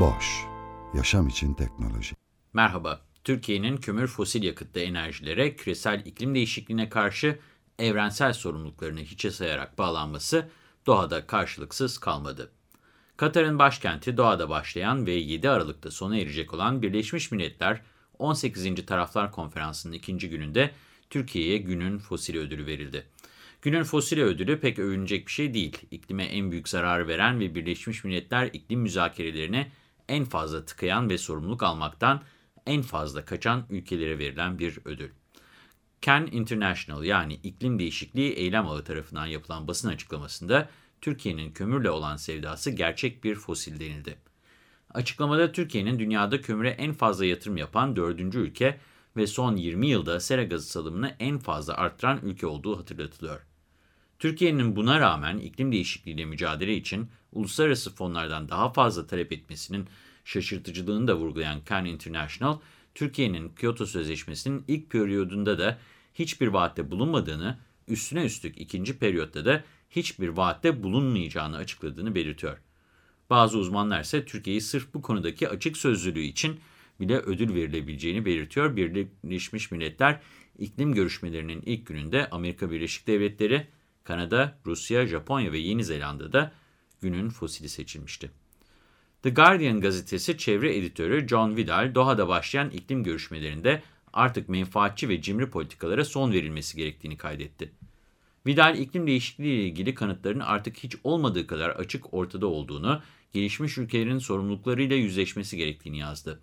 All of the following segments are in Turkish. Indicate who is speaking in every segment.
Speaker 1: Boş, yaşam için teknoloji.
Speaker 2: Merhaba, Türkiye'nin kömür fosil yakıtlı enerjilere, küresel iklim değişikliğine karşı evrensel sorumluluklarını hiçe sayarak bağlanması doğada karşılıksız kalmadı. Katar'ın başkenti Doha'da başlayan ve 7 Aralık'ta sona erecek olan Birleşmiş Milletler 18. Taraflar Konferansı'nın ikinci gününde Türkiye'ye günün fosili ödülü verildi. Günün fosili ödülü pek övünecek bir şey değil. İklime en büyük zararı veren ve Birleşmiş Milletler iklim müzakerelerine en fazla tıkayan ve sorumluluk almaktan en fazla kaçan ülkelere verilen bir ödül. Can International yani iklim değişikliği eylem ağı tarafından yapılan basın açıklamasında Türkiye'nin kömürle olan sevdası gerçek bir fosil denildi. Açıklamada Türkiye'nin dünyada kömüre en fazla yatırım yapan dördüncü ülke ve son 20 yılda sera gazı salımını en fazla arttıran ülke olduğu hatırlatılıyor. Türkiye'nin buna rağmen iklim değişikliğiyle mücadele için uluslararası fonlardan daha fazla talep etmesinin şaşırtıcılığını da vurgulayan Can International, Türkiye'nin Kyoto Sözleşmesi'nin ilk periyodunda da hiçbir vaatte bulunmadığını, üstüne üstlük ikinci periyotta da hiçbir vaatte bulunmayacağını açıkladığını belirtiyor. Bazı uzmanlar ise Türkiye'yi sırf bu konudaki açık sözlülüğü için bile ödül verilebileceğini belirtiyor. Birleşmiş Milletler iklim görüşmelerinin ilk gününde Amerika Birleşik Devletleri, Kanada, Rusya, Japonya ve Yeni Zelanda'da günün fosili seçilmişti. The Guardian gazetesi çevre editörü John Vidal, Doha'da başlayan iklim görüşmelerinde artık menfaatçi ve cimri politikalara son verilmesi gerektiğini kaydetti. Vidal, iklim değişikliği ile ilgili kanıtların artık hiç olmadığı kadar açık ortada olduğunu, gelişmiş ülkelerin sorumluluklarıyla yüzleşmesi gerektiğini yazdı.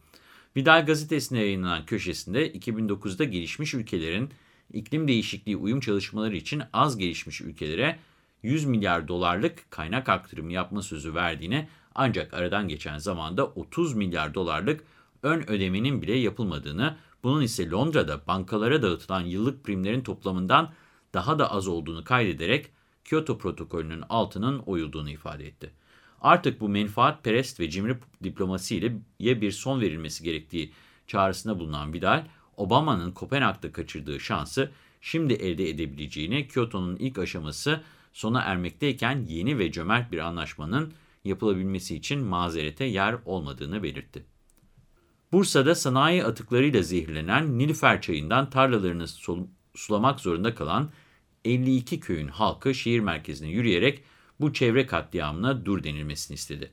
Speaker 2: Vidal gazetesinde yayınlanan köşesinde 2009'da gelişmiş ülkelerin iklim değişikliği uyum çalışmaları için az gelişmiş ülkelere 100 milyar dolarlık kaynak aktarımı yapma sözü verdiğini ancak aradan geçen zamanda 30 milyar dolarlık ön ödemenin bile yapılmadığını, bunun ise Londra'da bankalara dağıtılan yıllık primlerin toplamından daha da az olduğunu kaydederek Kyoto protokolünün altının oyulduğunu ifade etti. Artık bu menfaat perest ve cimri diplomasiyle bir son verilmesi gerektiği çağrısında bulunan Vidal, Obama'nın Kopenhag'da kaçırdığı şansı şimdi elde edebileceğini, Kyoto'nun ilk aşaması sona ermekteyken yeni ve cömert bir anlaşmanın yapılabilmesi için mazerete yer olmadığını belirtti. Bursa'da sanayi atıklarıyla zehirlenen Nilüfer çayından tarlalarını sulamak zorunda kalan 52 köyün halkı şehir merkezine yürüyerek bu çevre katliamına dur denilmesini istedi.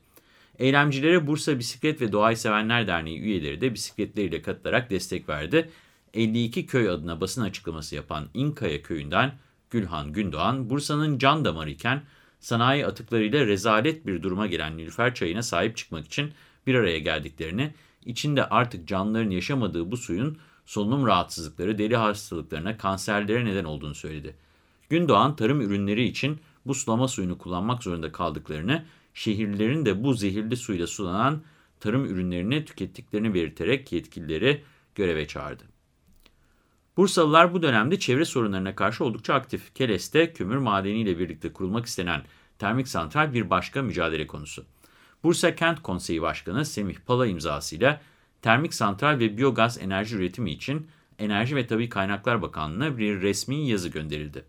Speaker 2: Eylemcilere Bursa Bisiklet ve Doğayı Sevenler Derneği üyeleri de bisikletleriyle katılarak destek verdi. 52 köy adına basın açıklaması yapan İnkaya köyünden Gülhan Gündoğan, Bursa'nın can damarı iken sanayi atıklarıyla rezalet bir duruma gelen Nilüfer çayına sahip çıkmak için bir araya geldiklerini, içinde artık canlıların yaşamadığı bu suyun solunum rahatsızlıkları, deli hastalıklarına, kanserlere neden olduğunu söyledi. Gündoğan tarım ürünleri için bu sulama suyunu kullanmak zorunda kaldıklarını, şehirlerin de bu zehirli suyla sulanan tarım ürünlerini tükettiklerini belirterek yetkilileri göreve çağırdı. Bursalılar bu dönemde çevre sorunlarına karşı oldukça aktif. Keles'te kömür madeniyle birlikte kurulmak istenen termik santral bir başka mücadele konusu. Bursa Kent Konseyi Başkanı Semih Pala imzasıyla termik santral ve biyogaz enerji üretimi için Enerji ve Tabi Kaynaklar Bakanlığı'na bir resmi yazı gönderildi.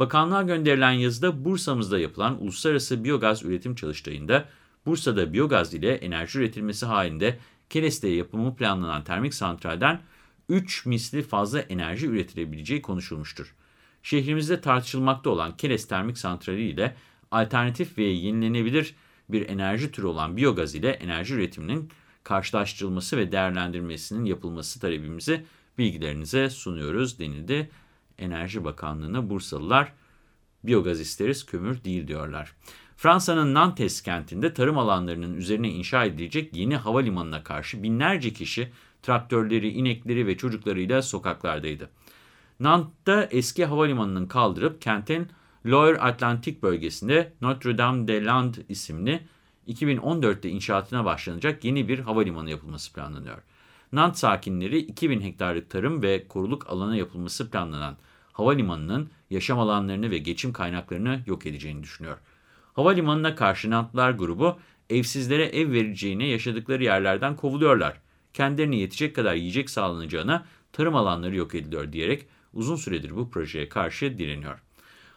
Speaker 2: Bakanlığa gönderilen yazıda Bursa'mızda yapılan uluslararası biyogaz üretim çalıştayında Bursa'da biyogaz ile enerji üretilmesi halinde Keles'te yapımı planlanan termik santralden 3 misli fazla enerji üretilebileceği konuşulmuştur. Şehrimizde tartışılmakta olan Keles Termik Santrali ile alternatif ve yenilenebilir bir enerji türü olan biyogaz ile enerji üretiminin karşılaştırılması ve değerlendirmesinin yapılması talebimizi bilgilerinize sunuyoruz denildi. Enerji Bakanlığı'na Bursalılar biyogaz isteriz kömür değil diyorlar. Fransa'nın Nantes kentinde tarım alanlarının üzerine inşa edilecek yeni havalimanına karşı binlerce kişi traktörleri, inekleri ve çocuklarıyla sokaklardaydı. Nant'ta eski havalimanının kaldırıp kentin Loire Atlantik bölgesinde Notre Dame de Land isimli 2014'te inşaatına başlanacak yeni bir havalimanı yapılması planlanıyor. Nant sakinleri 2000 hektarlık tarım ve koruluk alana yapılması planlanan havalimanının yaşam alanlarını ve geçim kaynaklarını yok edeceğini düşünüyor. Havalimanına karşı Nantlar grubu evsizlere ev vereceğine yaşadıkları yerlerden kovuluyorlar. Kendilerine yetecek kadar yiyecek sağlanacağına tarım alanları yok ediliyor diyerek uzun süredir bu projeye karşı direniyor.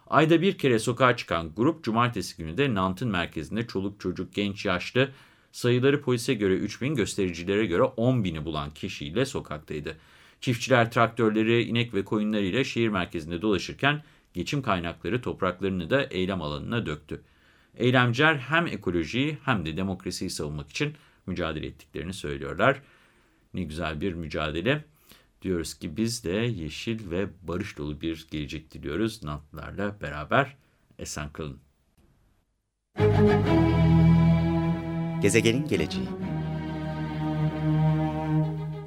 Speaker 2: Ayda bir kere sokağa çıkan grup cumartesi günü de Nant'ın merkezinde çoluk çocuk genç yaşlı sayıları polise göre 3000 göstericilere göre 10.000'i bulan kişiyle sokaktaydı. Çiftçiler traktörleri, inek ve koyunlarıyla şehir merkezinde dolaşırken geçim kaynakları topraklarını da eylem alanına döktü. Eylemciler hem ekolojiyi hem de demokrasiyi savunmak için mücadele ettiklerini söylüyorlar. Ne güzel bir mücadele. Diyoruz ki biz de yeşil ve barış dolu bir gelecek diliyoruz. Nantlarla beraber esen kalın.
Speaker 3: Gezegenin geleceği